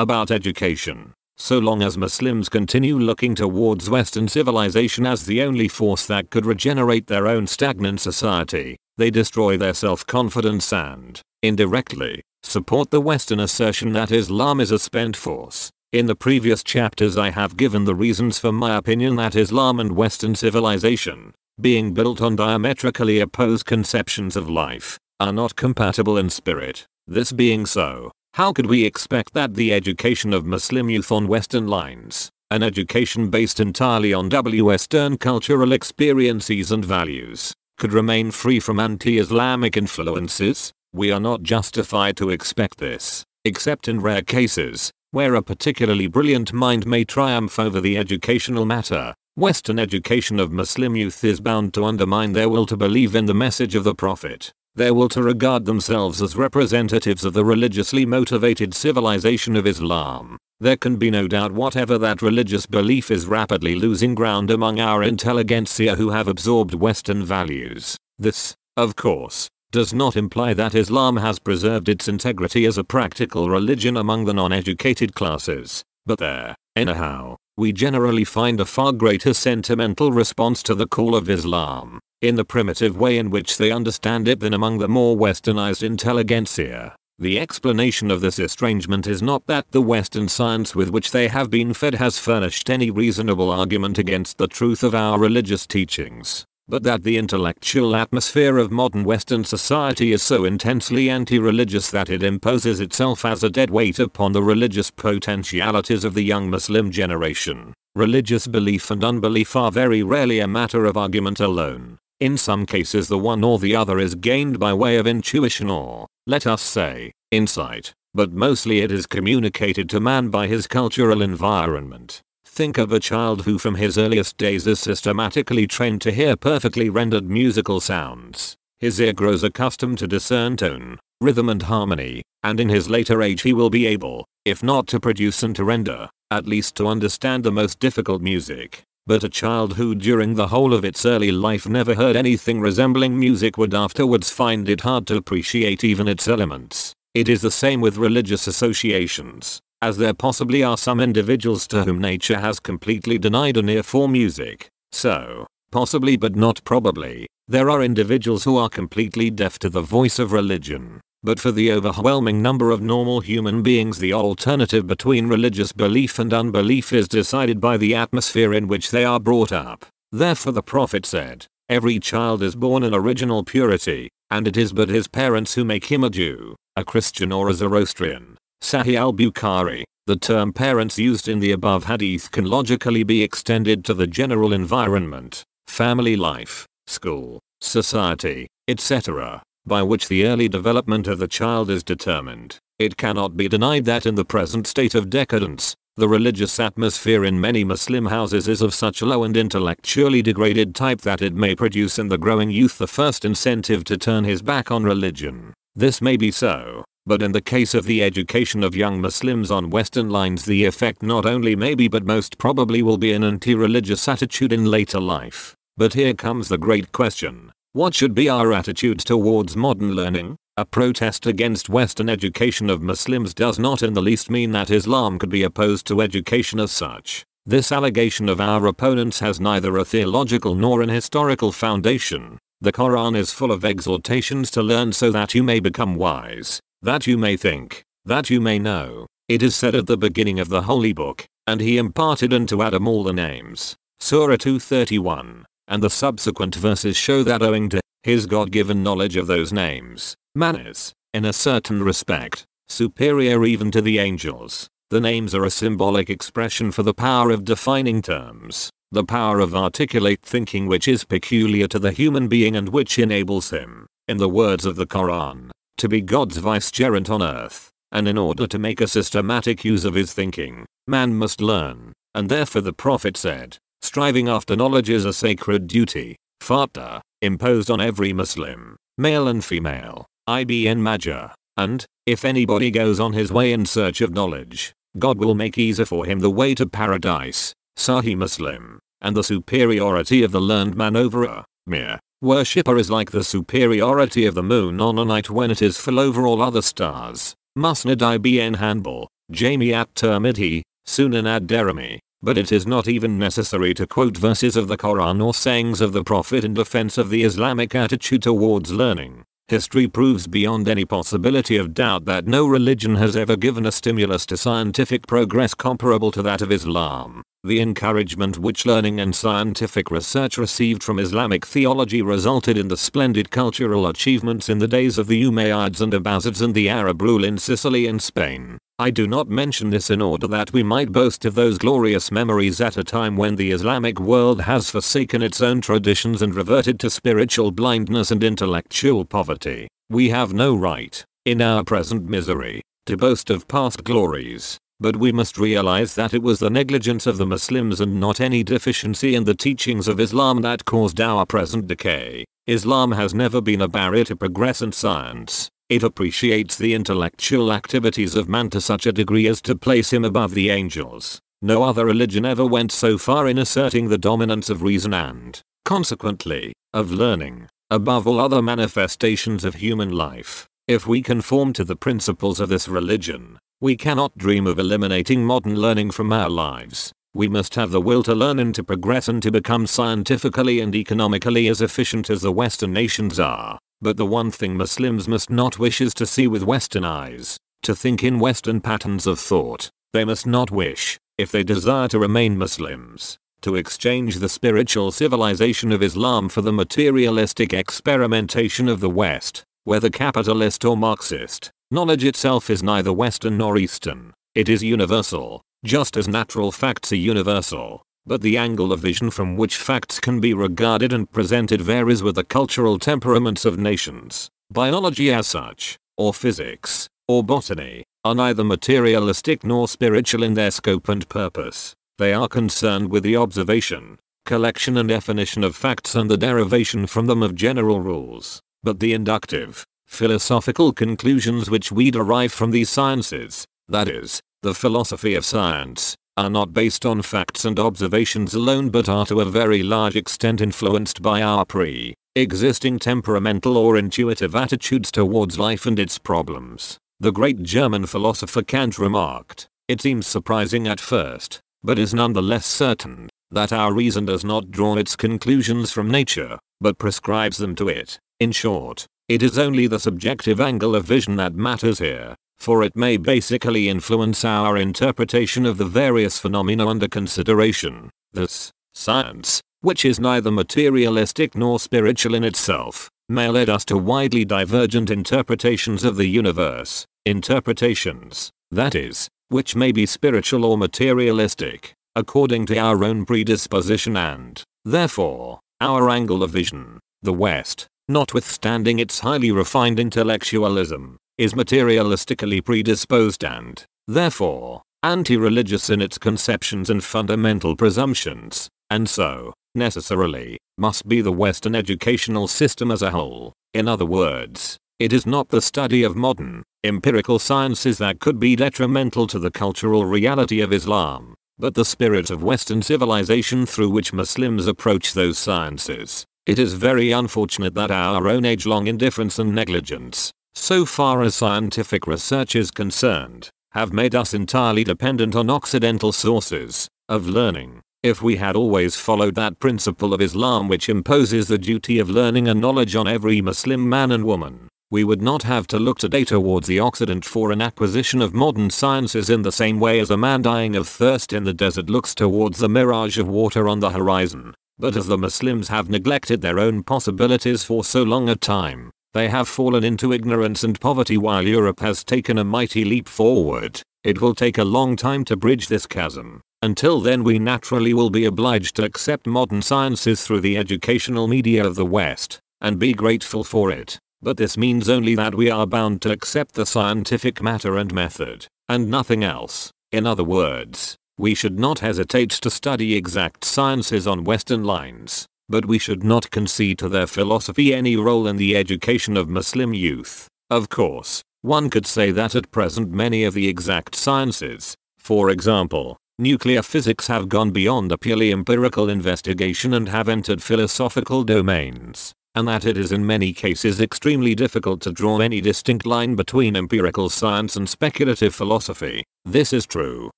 about education. So long as Muslims continue looking towards Western civilization as the only force that could regenerate their own stagnant society, they destroy their self-confidence and, indirectly, support the Western assertion that Islam is a spent force. In the previous chapters I have given the reasons for my opinion that Islam and Western civilization, being built on diametrically opposed conceptions of life, are not compatible in spirit. This being so, how could we expect that the education of Muslim youth on Western lines, an education based entirely on Western cultural experiences and values, could remain free from anti-Islamic influences? We are not justified to expect this, except in rare cases, where a particularly brilliant mind may triumph over the educational matter. Western education of Muslim youth is bound to undermine their will to believe in the message of the Prophet, their will to regard themselves as representatives of the religiously motivated civilization of Islam. There can be no doubt whatever that religious belief is rapidly losing ground among our intelligentsia who have absorbed Western values. This, of course, does not imply that Islam has preserved its integrity as a practical religion among the non-educated classes, but there, anyhow, we generally find a far greater sentimental response to the call of Islam, in the primitive way in which they understand it than among the more westernized intelligentsia. The explanation of this estrangement is not that the western science with which they have been fed has furnished any reasonable argument against the truth of our religious teachings but that the intellectual atmosphere of modern Western society is so intensely anti-religious that it imposes itself as a dead weight upon the religious potentialities of the young Muslim generation. Religious belief and unbelief are very rarely a matter of argument alone. In some cases the one or the other is gained by way of intuition or, let us say, insight, but mostly it is communicated to man by his cultural environment. Think of a child who from his earliest days is systematically trained to hear perfectly rendered musical sounds. His ear grows accustomed to discern tone, rhythm and harmony, and in his later age he will be able, if not to produce and to render, at least to understand the most difficult music. But a child who during the whole of its early life never heard anything resembling music would afterwards find it hard to appreciate even its elements. It is the same with religious associations as there possibly are some individuals to whom nature has completely denied an ear for music. So, possibly but not probably, there are individuals who are completely deaf to the voice of religion. But for the overwhelming number of normal human beings the alternative between religious belief and unbelief is decided by the atmosphere in which they are brought up. Therefore the prophet said, every child is born in original purity, and it is but his parents who make him a Jew, a Christian or a Zoroastrian. Sahih al-Bukhari, the term parents used in the above hadith can logically be extended to the general environment, family life, school, society, etc., by which the early development of the child is determined. It cannot be denied that in the present state of decadence, the religious atmosphere in many Muslim houses is of such low and intellectually degraded type that it may produce in the growing youth the first incentive to turn his back on religion. This may be so, but in the case of the education of young Muslims on Western lines the effect not only may be but most probably will be an anti-religious attitude in later life. But here comes the great question. What should be our attitude towards modern learning? A protest against Western education of Muslims does not in the least mean that Islam could be opposed to education as such. This allegation of our opponents has neither a theological nor an historical foundation. The Quran is full of exhortations to learn so that you may become wise. That you may think, that you may know. It is said at the beginning of the holy book, and he imparted unto Adam all the names. Surah 231, and the subsequent verses show that owing to his God-given knowledge of those names, man is, in a certain respect, superior even to the angels. The names are a symbolic expression for the power of defining terms, the power of articulate thinking which is peculiar to the human being and which enables him, in the words of the Quran, to be God's vicegerent on earth, and in order to make a systematic use of his thinking, man must learn, and therefore the prophet said, striving after knowledge is a sacred duty, farta, imposed on every Muslim, male and female, Ibn Majah, and, if anybody goes on his way in search of knowledge, God will make easier for him the way to paradise, Sahih Muslim, and the superiority of the learned man over a mere Worshipper is like the superiority of the moon on a night when it is full over all other stars. Musnad ibn Hanbal, Jami at Tirmidhi, Sunan ad Darimi, but it is not even necessary to quote verses of the Quran or sayings of the Prophet in defense of the Islamic attitude towards learning. History proves beyond any possibility of doubt that no religion has ever given a stimulus to scientific progress comparable to that of Islam. The encouragement which learning and scientific research received from Islamic theology resulted in the splendid cultural achievements in the days of the Umayyads and Abbasids and the Arab rule in Sicily and Spain. I do not mention this in order that we might boast of those glorious memories at a time when the Islamic world has forsaken its own traditions and reverted to spiritual blindness and intellectual poverty. We have no right, in our present misery, to boast of past glories. But we must realize that it was the negligence of the Muslims and not any deficiency in the teachings of Islam that caused our present decay. Islam has never been a barrier to progress and science. It appreciates the intellectual activities of man to such a degree as to place him above the angels. No other religion ever went so far in asserting the dominance of reason and, consequently, of learning, above all other manifestations of human life. If we conform to the principles of this religion, we cannot dream of eliminating modern learning from our lives. We must have the will to learn and to progress and to become scientifically and economically as efficient as the Western nations are. But the one thing Muslims must not wish is to see with Western eyes, to think in Western patterns of thought. They must not wish, if they desire to remain Muslims, to exchange the spiritual civilization of Islam for the materialistic experimentation of the West, whether capitalist or Marxist. Knowledge itself is neither Western nor Eastern. It is universal, just as natural facts are universal. But the angle of vision from which facts can be regarded and presented varies with the cultural temperaments of nations. Biology as such, or physics, or botany, are neither materialistic nor spiritual in their scope and purpose. They are concerned with the observation, collection and definition of facts and the derivation from them of general rules. But the inductive, philosophical conclusions which we derive from these sciences, that is, the philosophy of science, are not based on facts and observations alone but are to a very large extent influenced by our pre-existing temperamental or intuitive attitudes towards life and its problems. The great German philosopher Kant remarked, it seems surprising at first, but is nonetheless certain, that our reason does not draw its conclusions from nature, but prescribes them to it. In short, it is only the subjective angle of vision that matters here, for it may basically influence our interpretation of the various phenomena under consideration. Thus, science, which is neither materialistic nor spiritual in itself, may lead us to widely divergent interpretations of the universe, interpretations, that is, which may be spiritual or materialistic, according to our own predisposition and, therefore, our angle of vision. The West, notwithstanding its highly refined intellectualism, is materialistically predisposed and, therefore, anti-religious in its conceptions and fundamental presumptions, and so, necessarily, must be the Western educational system as a whole. In other words, it is not the study of modern, empirical sciences that could be detrimental to the cultural reality of Islam, but the spirit of Western civilization through which Muslims approach those sciences. It is very unfortunate that our own age-long indifference and negligence, so far as scientific research is concerned, have made us entirely dependent on Occidental sources of learning. If we had always followed that principle of Islam which imposes the duty of learning and knowledge on every Muslim man and woman, we would not have to look today towards the Occident for an acquisition of modern sciences in the same way as a man dying of thirst in the desert looks towards the mirage of water on the horizon. But as the Muslims have neglected their own possibilities for so long a time, they have fallen into ignorance and poverty while Europe has taken a mighty leap forward. It will take a long time to bridge this chasm. Until then we naturally will be obliged to accept modern sciences through the educational media of the West, and be grateful for it. But this means only that we are bound to accept the scientific matter and method, and nothing else. In other words, we should not hesitate to study exact sciences on Western lines, but we should not concede to their philosophy any role in the education of Muslim youth. Of course, one could say that at present many of the exact sciences, for example, nuclear physics have gone beyond a purely empirical investigation and have entered philosophical domains. and that it is in many cases extremely difficult to draw any distinct line between empirical science and speculative philosophy. This is true.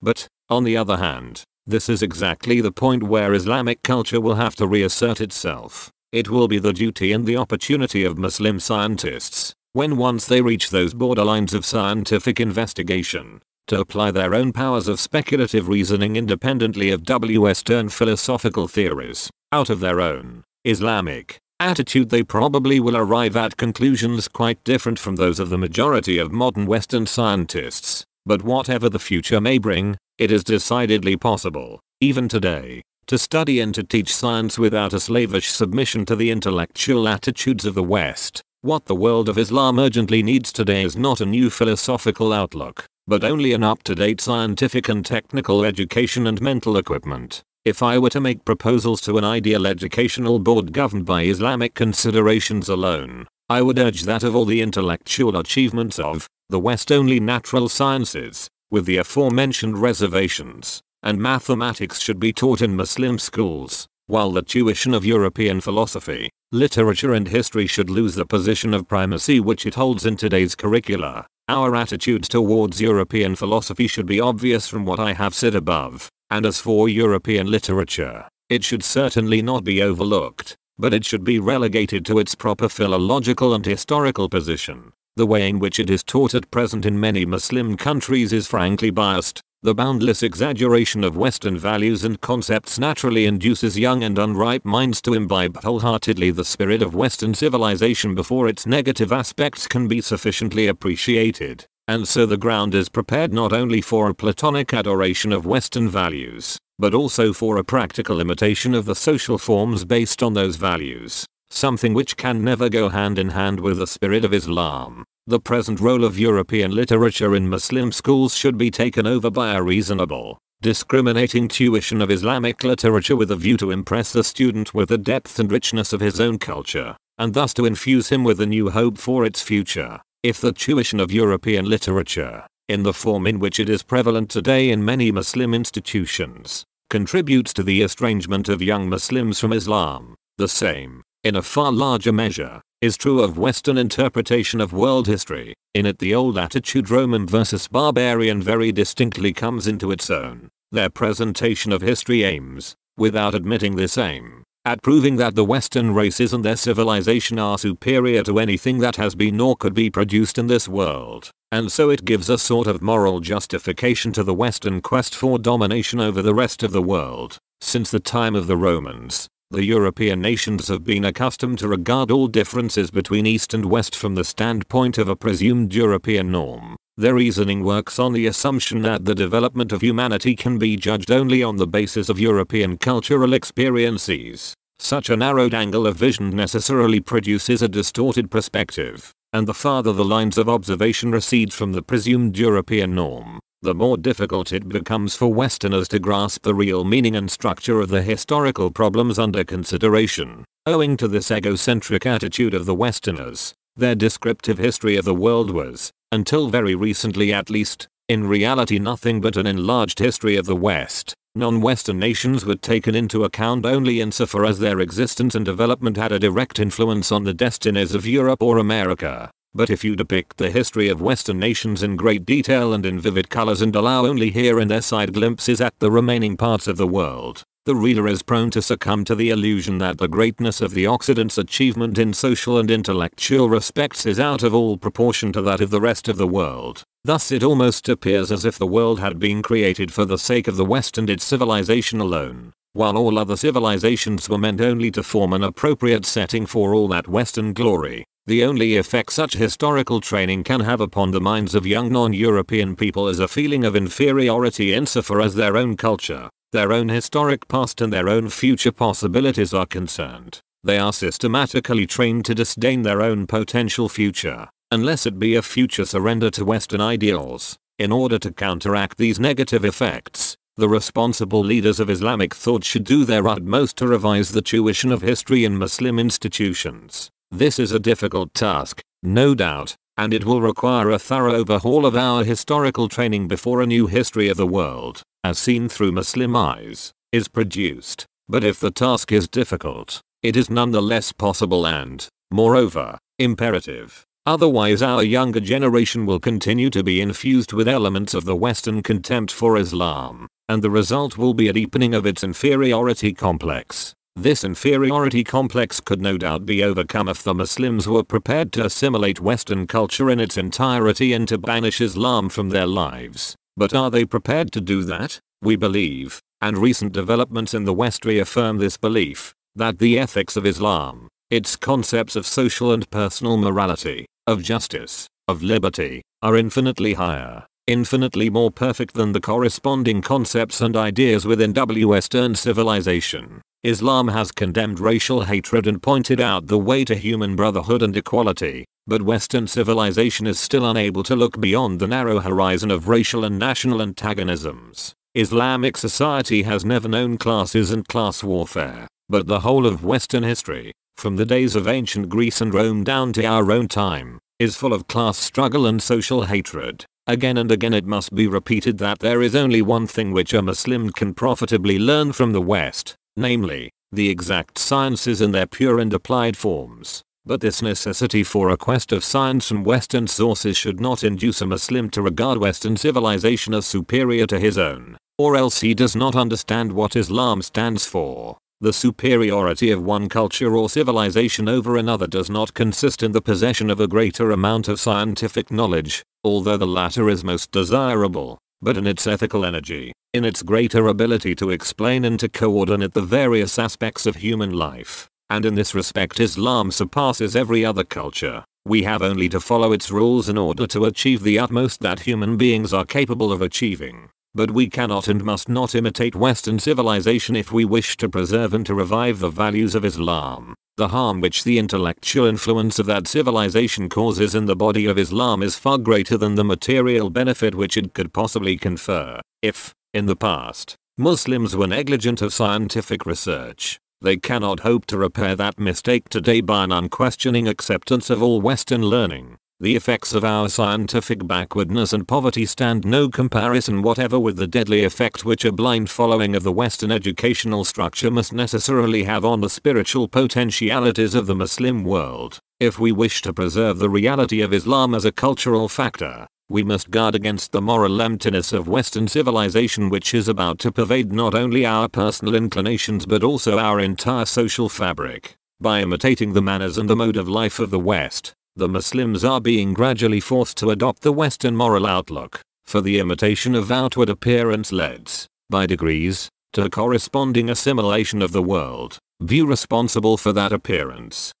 But, on the other hand, this is exactly the point where Islamic culture will have to reassert itself. It will be the duty and the opportunity of Muslim scientists, when once they reach those borderlines of scientific investigation, to apply their own powers of speculative reasoning independently of Western philosophical theories, out of their own Islamic attitude they probably will arrive at conclusions quite different from those of the majority of modern Western scientists. But whatever the future may bring, it is decidedly possible, even today, to study and to teach science without a slavish submission to the intellectual attitudes of the West. What the world of Islam urgently needs today is not a new philosophical outlook, but only an up-to-date scientific and technical education and mental equipment. If I were to make proposals to an ideal educational board governed by Islamic considerations alone, I would urge that of all the intellectual achievements of the West only natural sciences, with the aforementioned reservations, and mathematics should be taught in Muslim schools, while the tuition of European philosophy, literature and history should lose the position of primacy which it holds in today's curricula. Our attitudes towards European philosophy should be obvious from what I have said above, and as for European literature, it should certainly not be overlooked, but it should be relegated to its proper philological and historical position. The way in which it is taught at present in many Muslim countries is frankly biased. The boundless exaggeration of Western values and concepts naturally induces young and unripe minds to imbibe wholeheartedly the spirit of Western civilization before its negative aspects can be sufficiently appreciated. And so the ground is prepared not only for a platonic adoration of Western values, but also for a practical imitation of the social forms based on those values, something which can never go hand in hand with the spirit of Islam. The present role of European literature in Muslim schools should be taken over by a reasonable, discriminating tuition of Islamic literature with a view to impress the student with the depth and richness of his own culture, and thus to infuse him with a new hope for its future. If the tuition of European literature, in the form in which it is prevalent today in many Muslim institutions, contributes to the estrangement of young Muslims from Islam, the same, in a far larger measure, is true of Western interpretation of world history. In it the old attitude Roman versus barbarian very distinctly comes into its own. Their presentation of history aims, without admitting this aim, at proving that the western races and their civilization are superior to anything that has been or could be produced in this world. And so it gives a sort of moral justification to the western quest for domination over the rest of the world. Since the time of the Romans, the European nations have been accustomed to regard all differences between East and West from the standpoint of a presumed European norm. Their reasoning works on the assumption that the development of humanity can be judged only on the basis of European cultural experiences. Such a narrowed angle of vision necessarily produces a distorted perspective, and the farther the lines of observation recede from the presumed European norm, the more difficult it becomes for Westerners to grasp the real meaning and structure of the historical problems under consideration. Owing to this egocentric attitude of the Westerners, their descriptive history of the world was, until very recently at least, in reality nothing but an enlarged history of the West. Non-Western nations were taken into account only insofar as their existence and development had a direct influence on the destinies of Europe or America. But if you depict the history of Western nations in great detail and in vivid colors and allow only here and there side glimpses at the remaining parts of the world, the reader is prone to succumb to the illusion that the greatness of the Occident's achievement in social and intellectual respects is out of all proportion to that of the rest of the world. Thus it almost appears as if the world had been created for the sake of the West and its civilization alone, while all other civilizations were meant only to form an appropriate setting for all that Western glory. The only effect such historical training can have upon the minds of young non-European people is a feeling of inferiority insofar as their own culture, their own historic past and their own future possibilities are concerned. They are systematically trained to disdain their own potential future, unless it be a future surrender to Western ideals. In order to counteract these negative effects, the responsible leaders of Islamic thought should do their utmost to revise the tuition of history in Muslim institutions. This is a difficult task, no doubt, and it will require a thorough overhaul of our historical training before a new history of the world, as seen through Muslim eyes, is produced. But if the task is difficult, it is nonetheless possible and, moreover, imperative. Otherwise our younger generation will continue to be infused with elements of the Western contempt for Islam, and the result will be a deepening of its inferiority complex. This inferiority complex could no doubt be overcome if the Muslims were prepared to assimilate Western culture in its entirety and to banish Islam from their lives. But are they prepared to do that? We believe, and recent developments in the West reaffirm this belief, that the ethics of Islam, its concepts of social and personal morality, of justice, of liberty, are infinitely higher, infinitely more perfect than the corresponding concepts and ideas within Western civilization. Islam has condemned racial hatred and pointed out the way to human brotherhood and equality, but Western civilization is still unable to look beyond the narrow horizon of racial and national antagonisms. Islamic society has never known classes and class warfare, but the whole of Western history, from the days of ancient Greece and Rome down to our own time, is full of class struggle and social hatred. Again and again it must be repeated that there is only one thing which a Muslim can profitably learn from the West, namely, the exact sciences in their pure and applied forms. But this necessity for a quest of science from Western sources should not induce a Muslim to regard Western civilization as superior to his own, or else he does not understand what Islam stands for. The superiority of one culture or civilization over another does not consist in the possession of a greater amount of scientific knowledge, although the latter is most desirable, but in its ethical energy, in its greater ability to explain and to coordinate the various aspects of human life. And in this respect Islam surpasses every other culture. We have only to follow its rules in order to achieve the utmost that human beings are capable of achieving. But we cannot and must not imitate Western civilization if we wish to preserve and to revive the values of Islam. The harm which the intellectual influence of that civilization causes in the body of Islam is far greater than the material benefit which it could possibly confer. If, in the past, Muslims were negligent of scientific research, they cannot hope to repair that mistake today by an unquestioning acceptance of all Western learning. The effects of our scientific backwardness and poverty stand no comparison whatever with the deadly effect which a blind following of the Western educational structure must necessarily have on the spiritual potentialities of the Muslim world. If we wish to preserve the reality of Islam as a cultural factor, we must guard against the moral emptiness of Western civilization which is about to pervade not only our personal inclinations but also our entire social fabric. By imitating the manners and the mode of life of the West, the Muslims are being gradually forced to adopt the Western moral outlook, for the imitation of outward appearance leads, by degrees, to a corresponding assimilation of the world, view responsible for that appearance.